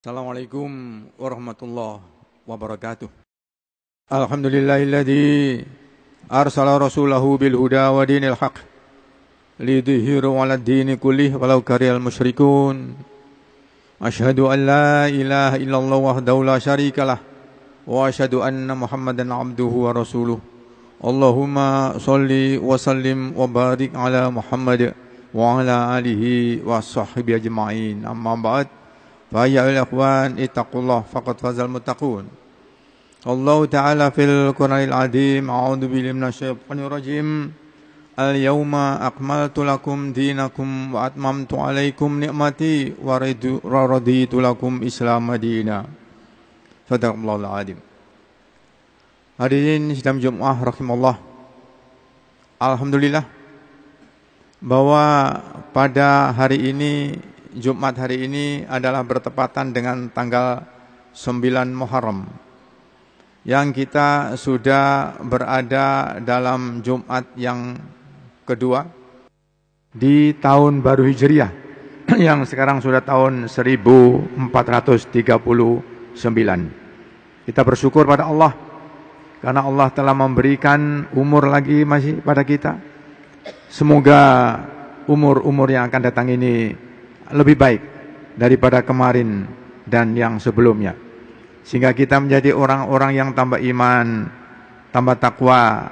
Assalamualaikum warahmatullahi wabarakatuh. Alhamdulillahilladzi arsala rasulahu bil huda wa dinil haq lidhihiru 'ala ad-dini kullih walau karihal musyrikun. Asyhadu an la ilaha illallah wahdahu la syarikalah wa asyhadu anna Muhammadan 'abduhu wa rasuluh. Allahumma salli wa sallim wa barik ala Muhammad wa ala alihi wa sahbihi ajma'in. Amma ba'd. Fa ya ikhwan ittaqullah faqad fazal muttaqun. Allah Ta'ala fil Qur'anil Azim a'udzu billahi minasyaitonir rajim. Al-yawma akmaltu lakum dinakum wa atmamtu alaikum ni'mati wa raditu lakum Islam madina. Sadaqallahul azim. Hadirin sidang Jumat rahimallah. Alhamdulillah bahwa pada hari ini Jumat hari ini adalah bertepatan dengan tanggal 9 Muharram yang kita sudah berada dalam Jumat yang kedua di tahun baru Hijriah yang sekarang sudah tahun 1439. Kita bersyukur pada Allah karena Allah telah memberikan umur lagi masih pada kita. Semoga umur-umur yang akan datang ini lebih baik daripada kemarin dan yang sebelumnya. Sehingga kita menjadi orang-orang yang tambah iman, tambah takwa,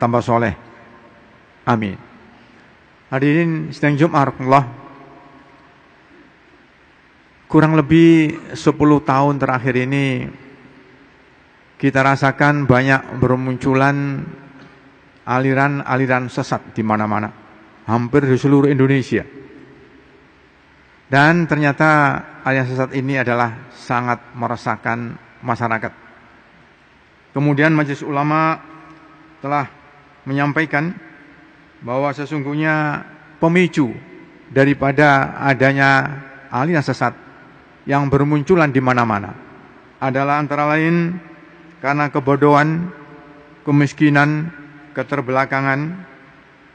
tambah soleh. Amin. Hadirin sedang Jumat Allah. Kurang lebih 10 tahun terakhir ini kita rasakan banyak bermunculan aliran-aliran sesat di mana-mana, hampir di seluruh Indonesia. Dan ternyata aliran sesat ini adalah sangat meresahkan masyarakat. Kemudian Majelis Ulama telah menyampaikan bahwa sesungguhnya pemicu daripada adanya aliran sesat yang bermunculan di mana-mana adalah antara lain karena kebodohan, kemiskinan, keterbelakangan,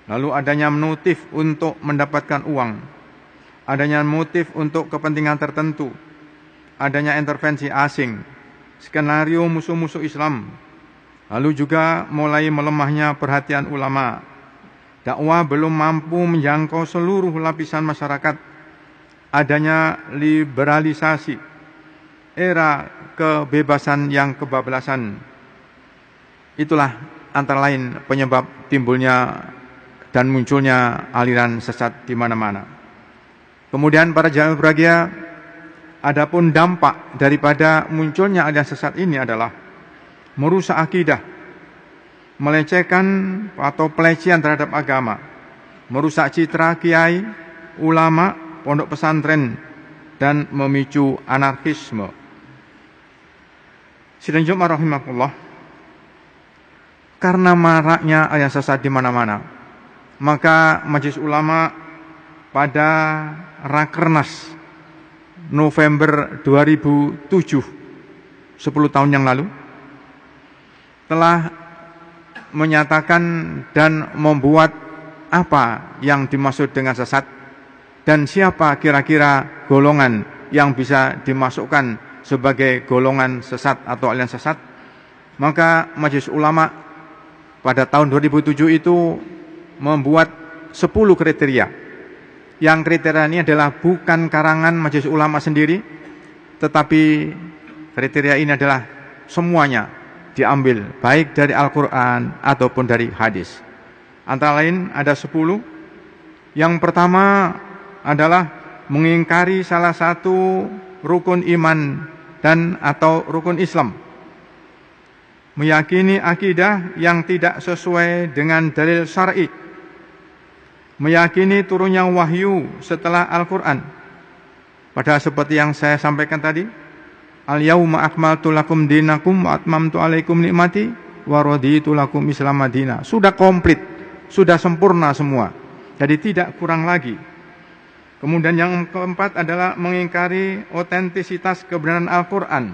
lalu adanya motif untuk mendapatkan uang, adanya motif untuk kepentingan tertentu, adanya intervensi asing, skenario musuh-musuh Islam, lalu juga mulai melemahnya perhatian ulama. Dakwah belum mampu menjangkau seluruh lapisan masyarakat. Adanya liberalisasi era kebebasan yang kebablasan. Itulah antara lain penyebab timbulnya dan munculnya aliran sesat di mana-mana. Kemudian para jamaah berbahagia, adapun dampak daripada munculnya aliran sesat ini adalah merusak akidah, melecehkan atau pelecehan terhadap agama, merusak citra kiai, ulama, pondok pesantren, dan memicu anarkisme. Sidang Jumat rahimahullah. Karena maraknya ayat sesat di mana-mana, maka Majelis Ulama pada Rakernas November 2007 10 tahun yang lalu telah menyatakan dan membuat apa yang dimaksud dengan sesat dan siapa kira-kira golongan yang bisa dimasukkan sebagai golongan sesat atau aliran sesat, maka Majelis Ulama pada tahun 2007 itu membuat 10 kriteria. Yang kriteria ini adalah bukan karangan Majelis Ulama sendiri, tetapi kriteria ini adalah semuanya diambil baik dari Al-Quran ataupun dari hadis. Antara lain ada 10. Yang pertama adalah mengingkari salah satu rukun iman dan atau rukun Islam. Meyakini akidah yang tidak sesuai dengan dalil syar'i. Meyakini turunnya wahyu setelah Al-Qur'an. Padahal seperti yang saya sampaikan tadi, Al-yauma akmaltu lakum dinakum wa atmamtu alaikum nikmati wa raditu lakum Islam Madinah. Sudah komplit, sudah sempurna semua. Jadi tidak kurang lagi. Kemudian yang keempat adalah mengingkari otentisitas kebenaran Al-Quran.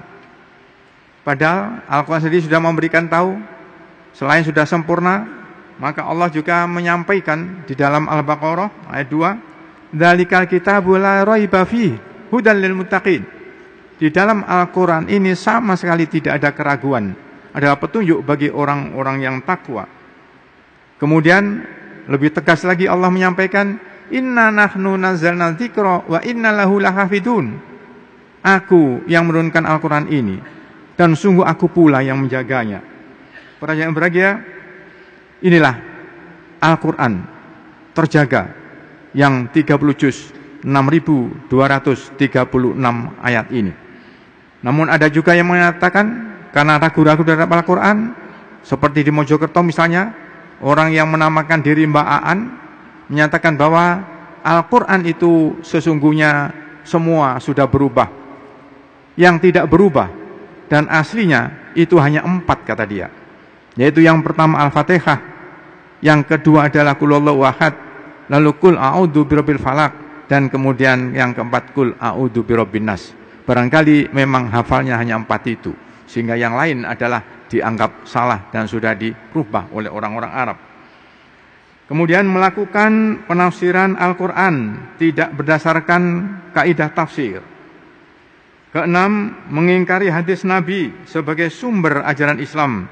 Padahal Al-Quran sendiri sudah memberikan tahu, selain sudah sempurna, maka Allah juga menyampaikan di dalam Al-Baqarah ayat 2, "Dzalikal kitabu la raiba fihi hudal lil muttaqin." Di dalam Al-Quran ini sama sekali tidak ada keraguan. Adalah petunjuk bagi orang-orang yang takwa. Kemudian lebih tegas lagi Allah menyampaikan, Inna nahnu nazzalna dzikra wa inna lahu lahafidun. Aku yang menurunkan Al-Quran ini dan sungguh aku pula yang menjaganya. Para yang berbahagia, inilah Al-Quran terjaga yang 30 juz 6236 ayat ini. Namun ada juga yang mengatakan karena ragu-ragu terhadap Al-Quran seperti di Mojokerto misalnya orang yang menamakan diri Mbak Aan menyatakan bahwa Al-Quran itu sesungguhnya semua sudah berubah yang tidak berubah dan aslinya itu hanya empat kata dia yaitu yang pertama Al-Fatihah yang kedua adalah Kulullahu Ahad lalu Kul A'udhu Birabbil Falak dan kemudian yang keempat Kul A'udhu Birabbin Nas. Barangkali memang hafalnya hanya empat itu. Sehingga yang lain adalah dianggap salah dan sudah dirubah oleh orang-orang Arab. Kemudian melakukan penafsiran Al-Quran tidak berdasarkan kaidah tafsir. Keenam, mengingkari hadis Nabi sebagai sumber ajaran Islam.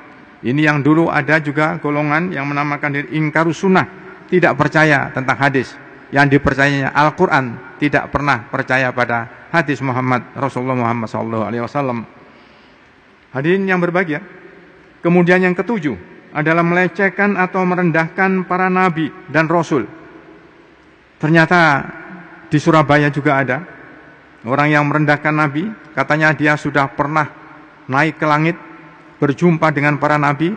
Ini yang dulu ada juga golongan yang menamakan diri ingkaru sunnah, tidak percaya tentang hadis. Yang dipercayanya Al-Quran, tidak pernah percaya pada hadis Muhammad Rasulullah Muhammad SAW. Hadirin yang berbahagia. Kemudian yang ketujuh adalah melecehkan atau merendahkan para nabi dan rasul. Ternyata di Surabaya juga ada Orang yang merendahkan Nabi, katanya dia sudah pernah naik ke langit, berjumpa dengan para Nabi,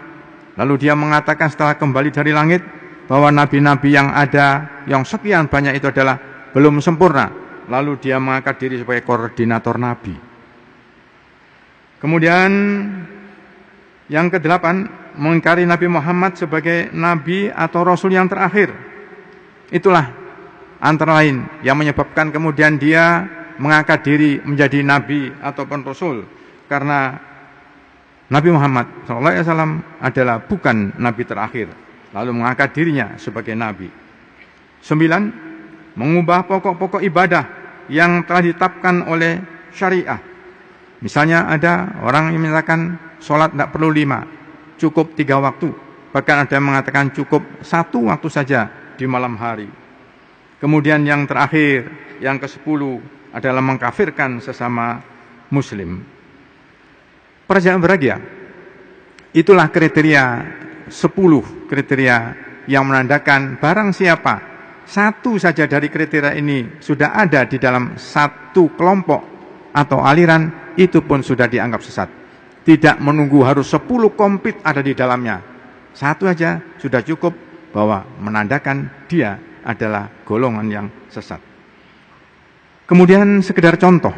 lalu dia mengatakan setelah kembali dari langit, bahwa Nabi-Nabi yang ada, yang sekian banyak itu adalah belum sempurna. Lalu dia mengangkat diri sebagai koordinator Nabi. Kemudian yang kedelapan, mengingkari Nabi Muhammad sebagai Nabi atau Rasul yang terakhir. Itulah antara lain yang menyebabkan kemudian dia mengangkat diri menjadi nabi ataupun rasul karena Nabi Muhammad SAW adalah bukan nabi terakhir lalu mengangkat dirinya sebagai nabi. Sembilan, mengubah pokok-pokok ibadah yang telah ditetapkan oleh syariah. Misalnya ada orang yang menyatakan sholat tidak perlu lima, cukup tiga waktu. Bahkan ada yang mengatakan cukup satu waktu saja di malam hari. Kemudian yang terakhir, yang ke sepuluh, adalah mengkafirkan sesama muslim. Perjalanan berbahagia. Itulah kriteria 10 kriteria yang menandakan barang siapa satu saja dari kriteria ini sudah ada di dalam satu kelompok atau aliran itu pun sudah dianggap sesat. Tidak menunggu harus 10 komplit ada di dalamnya. Satu aja sudah cukup bahwa menandakan dia adalah golongan yang sesat. Kemudian sekedar contoh,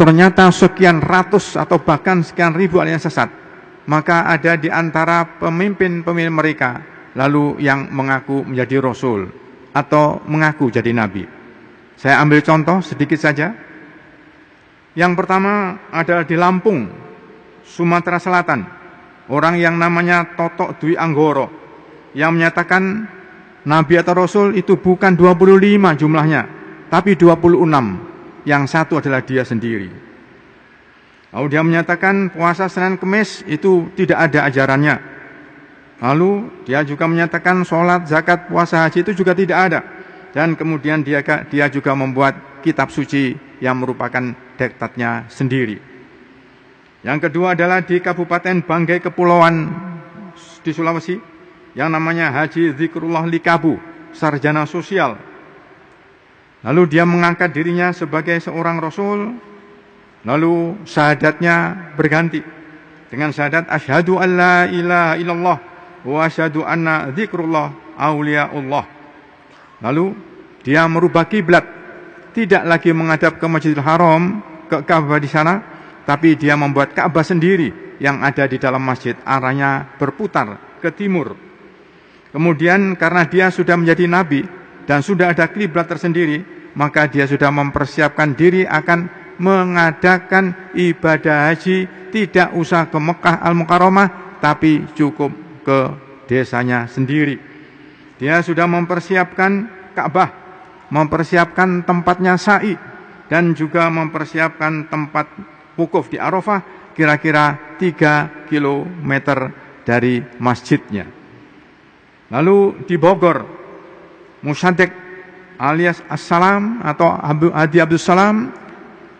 ternyata sekian ratus atau bahkan sekian ribu aliran sesat. Maka ada di antara pemimpin-pemimpin mereka lalu yang mengaku menjadi rasul atau mengaku jadi nabi. Saya ambil contoh sedikit saja. Yang pertama adalah di Lampung, Sumatera Selatan. Orang yang namanya Totok Dwi Anggoro yang menyatakan nabi atau rasul itu bukan 25 jumlahnya, tapi 26. Yang satu adalah dia sendiri. Lalu dia menyatakan puasa Senin Kemis itu tidak ada ajarannya. Lalu dia juga menyatakan sholat, zakat, puasa haji itu juga tidak ada. Dan kemudian dia dia juga membuat kitab suci yang merupakan dektatnya sendiri. Yang kedua adalah di Kabupaten Banggai Kepulauan di Sulawesi yang namanya Haji Zikrullah Likabu, sarjana sosial Lalu dia mengangkat dirinya sebagai seorang rasul. Lalu syahadatnya berganti dengan syahadat asyhadu alla ilaha illallah wa asyhadu anna dzikrullah auliaullah. Lalu dia merubah kiblat, tidak lagi menghadap ke Masjidil Haram, ke Ka'bah di sana, tapi dia membuat Ka'bah sendiri yang ada di dalam masjid, arahnya berputar ke timur. Kemudian karena dia sudah menjadi nabi, dan sudah ada kiblat tersendiri, maka dia sudah mempersiapkan diri akan mengadakan ibadah haji tidak usah ke Mekah Al-Mukarramah tapi cukup ke desanya sendiri. Dia sudah mempersiapkan Ka'bah, mempersiapkan tempatnya sa'i, dan juga mempersiapkan tempat wukuf di Arafah kira-kira 3 km dari masjidnya. Lalu di Bogor, Musadek alias Assalam atau Abu Adi Abdul Salam,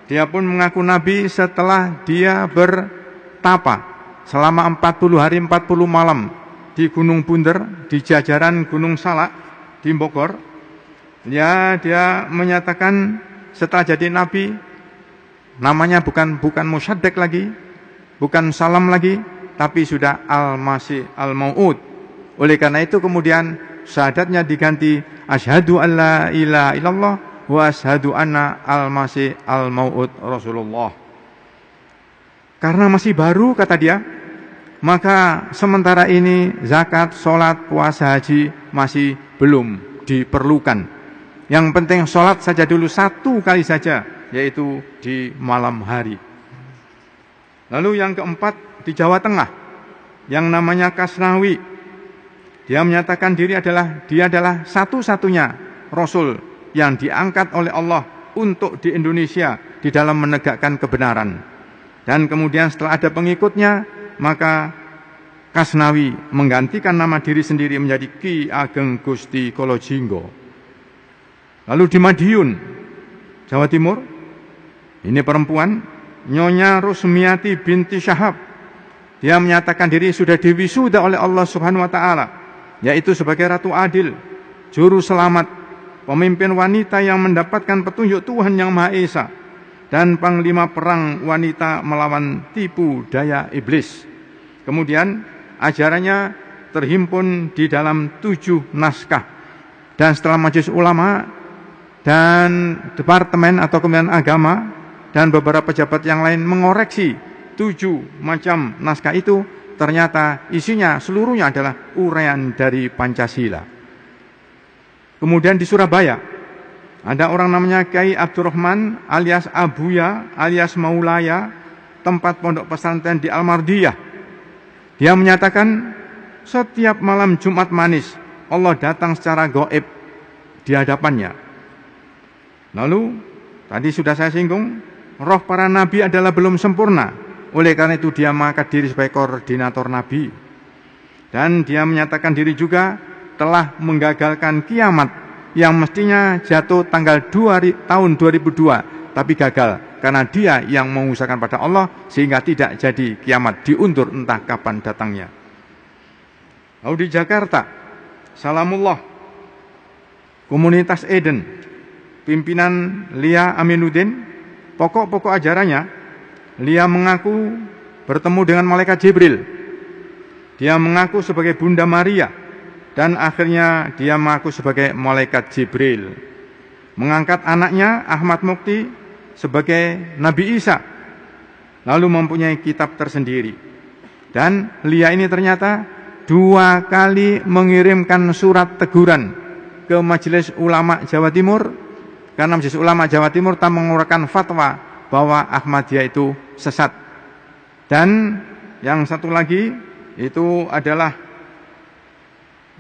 dia pun mengaku Nabi setelah dia bertapa selama 40 hari 40 malam di Gunung Bunder, di jajaran Gunung Salak, di Bogor. Ya, dia menyatakan setelah jadi nabi namanya bukan bukan musyaddiq lagi, bukan salam lagi, tapi sudah al-masih al-maud. Oleh karena itu kemudian syahadatnya diganti asyhadu alla ilaha illallah wa asyhadu anna al-masih al-maud Rasulullah. Karena masih baru kata dia, maka sementara ini zakat, sholat, puasa, haji masih belum diperlukan. Yang penting sholat saja dulu satu kali saja, yaitu di malam hari. Lalu yang keempat di Jawa Tengah, yang namanya Kasnawi. Dia menyatakan diri adalah dia adalah satu-satunya Rasul yang diangkat oleh Allah untuk di Indonesia di dalam menegakkan kebenaran. Dan kemudian setelah ada pengikutnya, maka Kasnawi menggantikan nama diri sendiri menjadi Ki Ageng Gusti Kolojinggo. Lalu di Madiun, Jawa Timur, ini perempuan, Nyonya Rusmiati binti Syahab. Dia menyatakan diri sudah diwisuda oleh Allah Subhanahu wa taala, yaitu sebagai ratu adil, juru selamat, pemimpin wanita yang mendapatkan petunjuk Tuhan yang Maha Esa dan panglima perang wanita melawan tipu daya iblis. Kemudian ajarannya terhimpun di dalam tujuh naskah. Dan setelah majelis ulama dan departemen atau kementerian agama dan beberapa pejabat yang lain mengoreksi tujuh macam naskah itu ternyata isinya seluruhnya adalah uraian dari Pancasila. Kemudian di Surabaya ada orang namanya Kiai Abdurrahman alias Abuya alias Maulaya tempat pondok pesantren di Almardiyah. Dia menyatakan setiap malam Jumat manis Allah datang secara goib di hadapannya Lalu tadi sudah saya singgung, roh para nabi adalah belum sempurna. Oleh karena itu dia mengangkat diri sebagai koordinator nabi. Dan dia menyatakan diri juga telah menggagalkan kiamat yang mestinya jatuh tanggal 2 tahun 2002 tapi gagal karena dia yang mengusahakan pada Allah sehingga tidak jadi kiamat diundur entah kapan datangnya. Lalu di Jakarta, Salamullah, komunitas Eden, pimpinan Lia Aminuddin, pokok-pokok ajarannya, Lia mengaku bertemu dengan malaikat Jibril. Dia mengaku sebagai Bunda Maria dan akhirnya dia mengaku sebagai malaikat Jibril. Mengangkat anaknya Ahmad Mukti sebagai Nabi Isa. Lalu mempunyai kitab tersendiri. Dan Lia ini ternyata dua kali mengirimkan surat teguran ke Majelis Ulama Jawa Timur karena Majelis Ulama Jawa Timur telah mengeluarkan fatwa bahwa Ahmadiyah itu sesat. Dan yang satu lagi itu adalah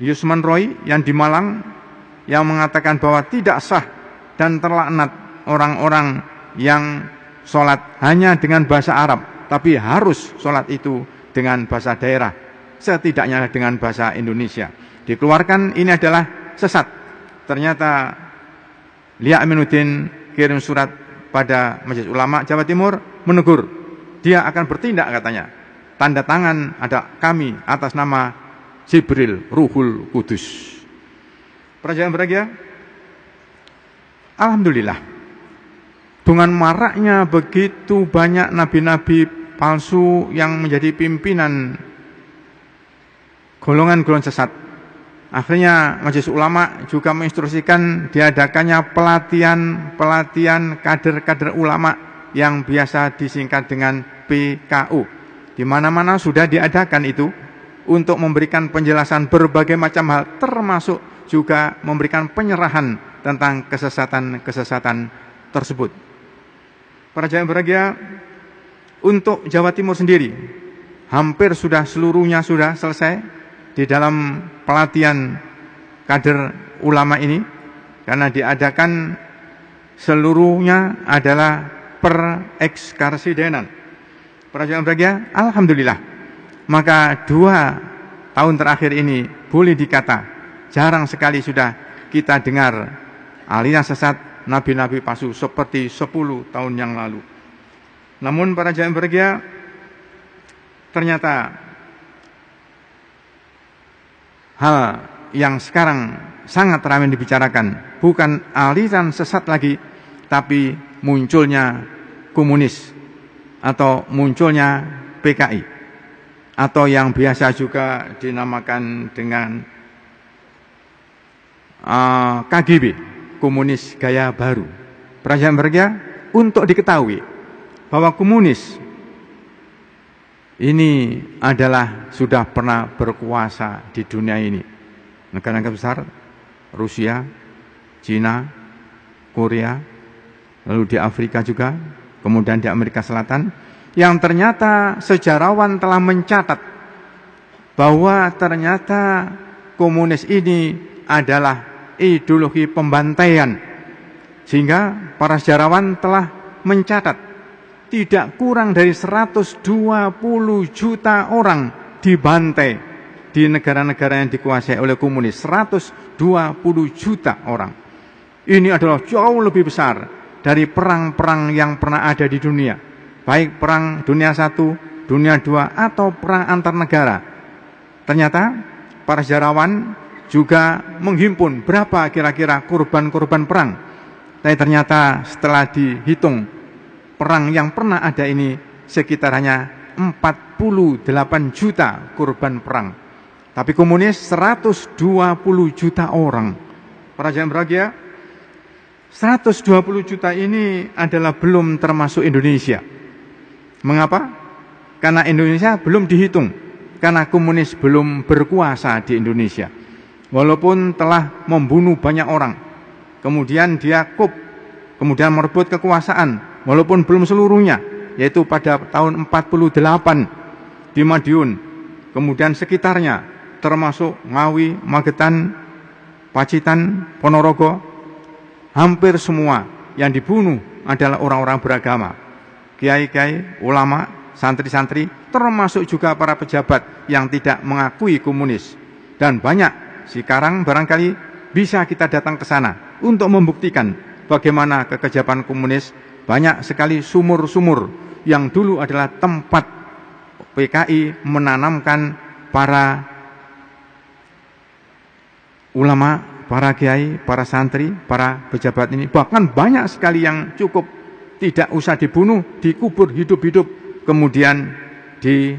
Yusman Roy yang di Malang yang mengatakan bahwa tidak sah dan terlaknat orang-orang yang sholat hanya dengan bahasa Arab, tapi harus sholat itu dengan bahasa daerah, setidaknya dengan bahasa Indonesia. Dikeluarkan ini adalah sesat. Ternyata Lia Aminuddin kirim surat pada Majelis Ulama Jawa Timur menegur. Dia akan bertindak katanya. Tanda tangan ada kami atas nama Jibril Ruhul Kudus. Perjanjian berbahagia. Alhamdulillah. Dengan maraknya begitu banyak nabi-nabi palsu yang menjadi pimpinan golongan-golongan sesat Akhirnya Majelis Ulama juga menginstruksikan diadakannya pelatihan-pelatihan kader-kader ulama yang biasa disingkat dengan PKU. Di mana-mana sudah diadakan itu untuk memberikan penjelasan berbagai macam hal termasuk juga memberikan penyerahan tentang kesesatan-kesesatan tersebut. Para jamaah berbahagia, untuk Jawa Timur sendiri hampir sudah seluruhnya sudah selesai di dalam pelatihan kader ulama ini karena diadakan seluruhnya adalah perekskarsidenan. Jemaah berbahagia, alhamdulillah. Maka dua tahun terakhir ini boleh dikata jarang sekali sudah kita dengar aliran sesat nabi-nabi palsu seperti 10 tahun yang lalu. Namun para jemaah berbahagia ternyata hal yang sekarang sangat ramai dibicarakan bukan aliran sesat lagi tapi munculnya komunis atau munculnya PKI atau yang biasa juga dinamakan dengan uh, ah, KGB komunis gaya baru. Perasaan mereka untuk diketahui bahwa komunis ini adalah sudah pernah berkuasa di dunia ini negara-negara besar Rusia, Cina, Korea, lalu di Afrika juga, kemudian di Amerika Selatan, yang ternyata sejarawan telah mencatat bahwa ternyata komunis ini adalah ideologi pembantaian. Sehingga para sejarawan telah mencatat tidak kurang dari 120 juta orang dibantai di negara-negara yang dikuasai oleh komunis. 120 juta orang. Ini adalah jauh lebih besar dari perang-perang yang pernah ada di dunia. Baik perang dunia satu, dunia dua, atau perang antar negara. Ternyata para sejarawan juga menghimpun berapa kira-kira korban-korban perang. Tapi ternyata setelah dihitung perang yang pernah ada ini sekitar hanya 48 juta korban perang. Tapi komunis 120 juta orang. Para jemaah berbahagia, 120 juta ini adalah belum termasuk Indonesia. Mengapa? Karena Indonesia belum dihitung. Karena komunis belum berkuasa di Indonesia. Walaupun telah membunuh banyak orang. Kemudian dia kup. Kemudian merebut kekuasaan. Walaupun belum seluruhnya. Yaitu pada tahun 48 di Madiun. Kemudian sekitarnya. Termasuk Ngawi, Magetan, Pacitan, Ponorogo, hampir semua yang dibunuh adalah orang-orang beragama. Kiai-kiai, ulama, santri-santri, termasuk juga para pejabat yang tidak mengakui komunis. Dan banyak sekarang barangkali bisa kita datang ke sana untuk membuktikan bagaimana kekejapan komunis banyak sekali sumur-sumur yang dulu adalah tempat PKI menanamkan para ulama para kiai, para santri, para pejabat ini bahkan banyak sekali yang cukup tidak usah dibunuh, dikubur hidup-hidup, kemudian diisi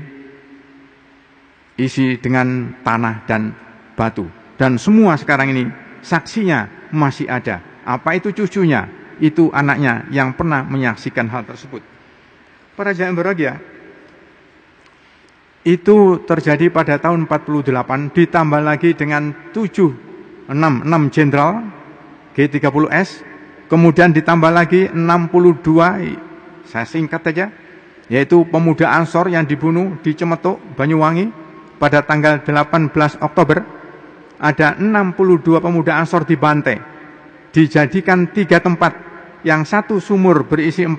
dengan tanah dan batu. Dan semua sekarang ini saksinya masih ada. Apa itu cucunya? Itu anaknya yang pernah menyaksikan hal tersebut. Para jamaah berbahagia, itu terjadi pada tahun 48 ditambah lagi dengan tujuh 6, 6 jenderal G30S, kemudian ditambah lagi 62, saya singkat saja, yaitu pemuda Ansor yang dibunuh di Cemetuk, Banyuwangi pada tanggal 18 Oktober. Ada 62 pemuda Ansor dibantai, dijadikan tiga tempat, yang satu sumur berisi 40,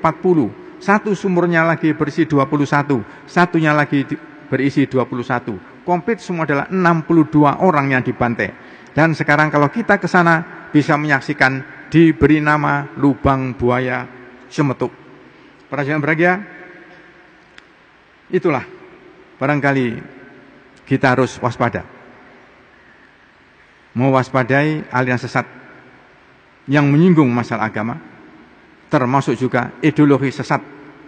satu sumurnya lagi berisi 21, satunya lagi berisi 21. Komplit semua adalah 62 orang yang dibantai. Dan sekarang kalau kita ke sana bisa menyaksikan diberi nama lubang buaya semetuk. Para jemaah berbahagia, itulah barangkali kita harus waspada. Mewaspadai aliran sesat yang menyinggung masalah agama, termasuk juga ideologi sesat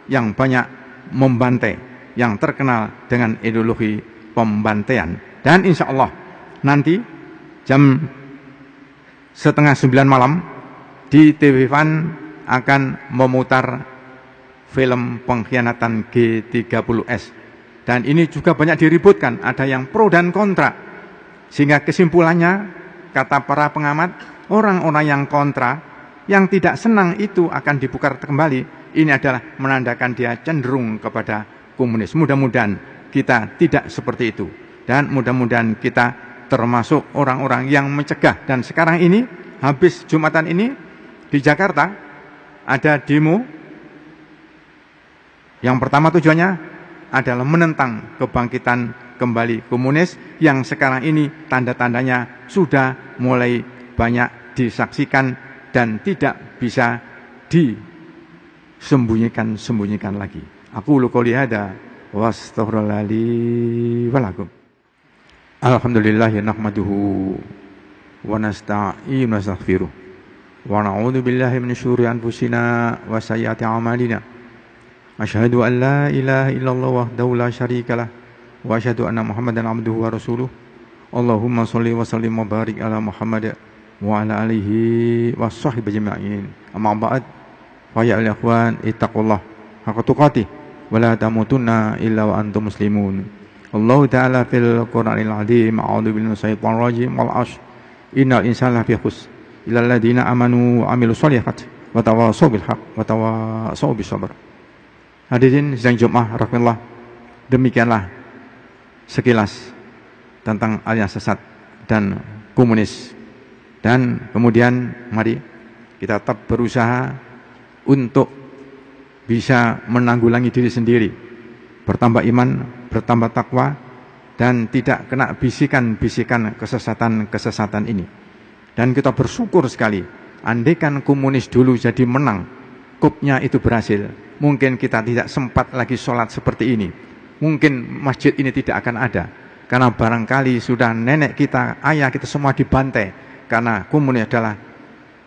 yang banyak membantai, yang terkenal dengan ideologi pembantaian. Dan insya Allah nanti jam setengah sembilan malam di TV Fan akan memutar film pengkhianatan G30S. Dan ini juga banyak diributkan, ada yang pro dan kontra. Sehingga kesimpulannya, kata para pengamat, orang-orang yang kontra, yang tidak senang itu akan dibuka kembali, ini adalah menandakan dia cenderung kepada komunis. Mudah-mudahan kita tidak seperti itu. Dan mudah-mudahan kita termasuk orang-orang yang mencegah dan sekarang ini habis Jumatan ini di Jakarta ada demo. Yang pertama tujuannya adalah menentang kebangkitan kembali komunis yang sekarang ini tanda-tandanya sudah mulai banyak disaksikan dan tidak bisa disembunyikan-sembunyikan lagi. Aku lu qouli hada wa astaghfirullahi wa lakum. Alhamdulillah nahmaduhu wa nasta'inu wa nastaghfiruh. Wa na'udzu billahi min syururi anfusina wa sayyiati a'malina. Asyhadu an la ilaha illallah wahdahu la syarika wa asyhadu anna Muhammadan abduhu wa rasuluh. Allahumma shalli wa sallim wa barik ala Muhammad wa ala alihi wa sahbihi ajma'in. Amma ba'd. Fa ya ikhwan ittaqullah haqqa tuqatih ولا تموتن إلا وأنتم مسلمون الله تعالى في القرآن العظيم أعوذ بالله من الشيطان الرجيم والعصر إن الإنسان لفي خسر إلا الذين آمنوا وعملوا الصالحات وتواصوا بالحق وتواصوا بالصبر Hadirin sidang Jumat rahmatullah demikianlah sekilas tentang alias sesat dan komunis dan kemudian mari kita tetap berusaha untuk bisa menanggulangi diri sendiri, bertambah iman, bertambah takwa, dan tidak kena bisikan-bisikan kesesatan-kesesatan ini. Dan kita bersyukur sekali, andaikan komunis dulu jadi menang, kupnya itu berhasil, mungkin kita tidak sempat lagi sholat seperti ini. Mungkin masjid ini tidak akan ada, karena barangkali sudah nenek kita, ayah kita semua dibantai, karena komunis adalah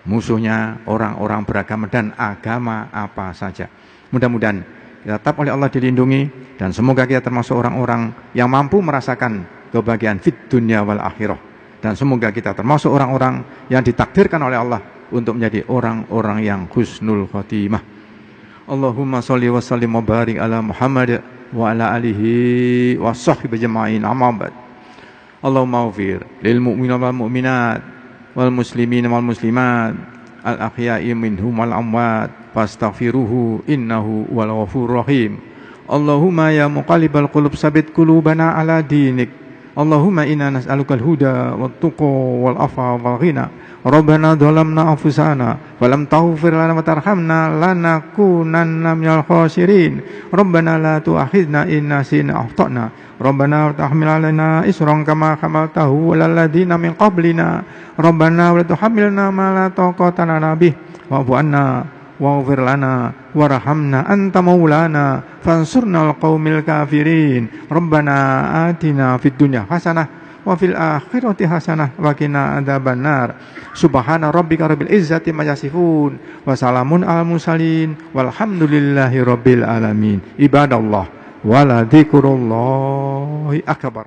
musuhnya orang-orang beragama dan agama apa saja. Mudah-mudahan kita tetap oleh Allah dilindungi dan semoga kita termasuk orang-orang yang mampu merasakan kebahagiaan fit dunia wal akhirah dan semoga kita termasuk orang-orang yang ditakdirkan oleh Allah untuk menjadi orang-orang yang husnul khotimah. Allahumma salli wa sallim wa ala Muhammad wa ala alihi wa sahbihi amma ba'd. Allahumma ufir lil mu'minin wal mu'minat wal muslimin wal muslimat al ahya'i minhum wal amwat fastaghfiruhu innahu wal ghafurur rahim. Allahumma ya muqallibal qulub sabit qulubana ala dinik Allahumma inna nas'aluka al-huda wat tuqa wal afa wal ghina. Rabbana dhalamna anfusana wa lam taghfir lana wa tarhamna lanakunanna minal khasirin. Rabbana la tu'akhidna in nasina akhtana. Rabbana tahmil alaina isran kama hamaltahu alal ladina min qablina. Rabbana wa la tuhammilna ma la taqata lana bih. Wa'fu anna واغفر لنا وارحمنا أنت مولانا فانصرنا القوم الكافرين ربنا آتنا في الدنيا حسنة وفي الآخرة حسنة وقنا عذاب النار سبحان ربك رب العزة ما يصفون وسلام على المرسلين والحمد لله رب العالمين عباد الله ولذكر الله أكبر